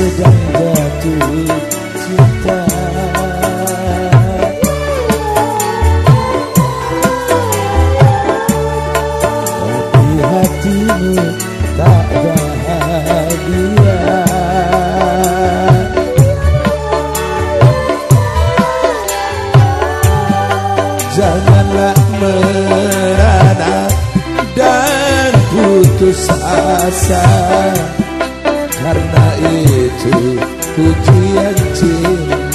sedang jatuh cinta Tapi hatimu tak bahagia. Janganlah merana dan putus asa. Karena reacting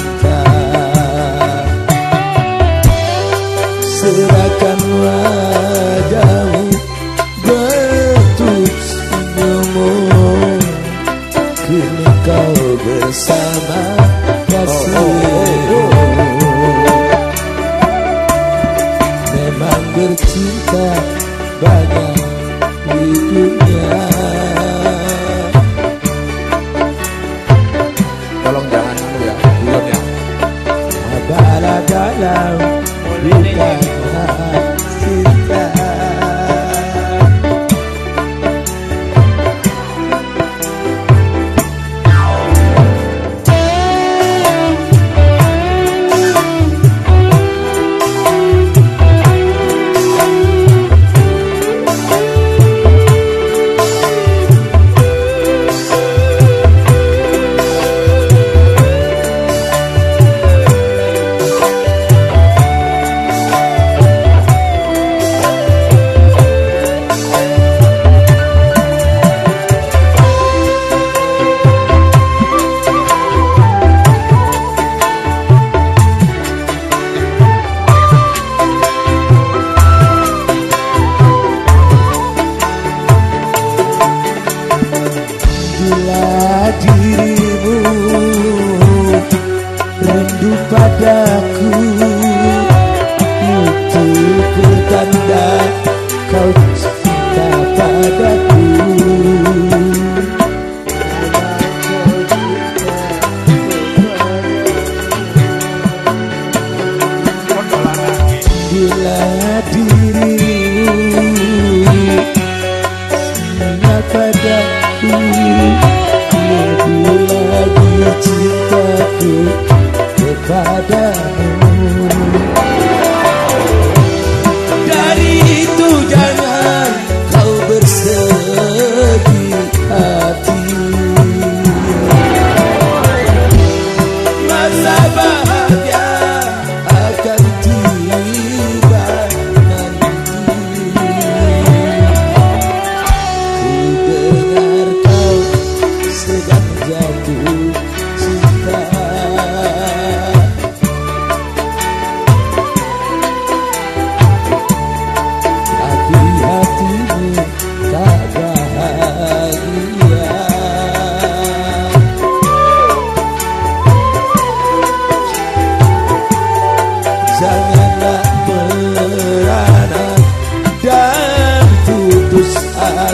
padaku. Itu pertanda kau cinta padaku. Bila dirimu Sinar padaku Lebih lagi cintaku. kepadamu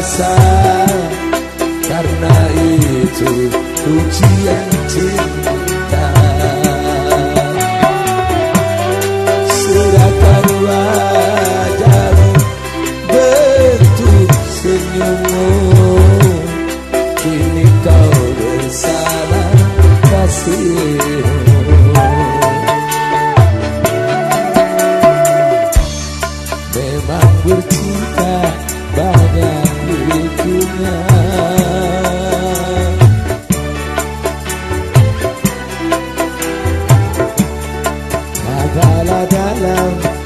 rasa Karena itu ujian cinta. Ba la da la.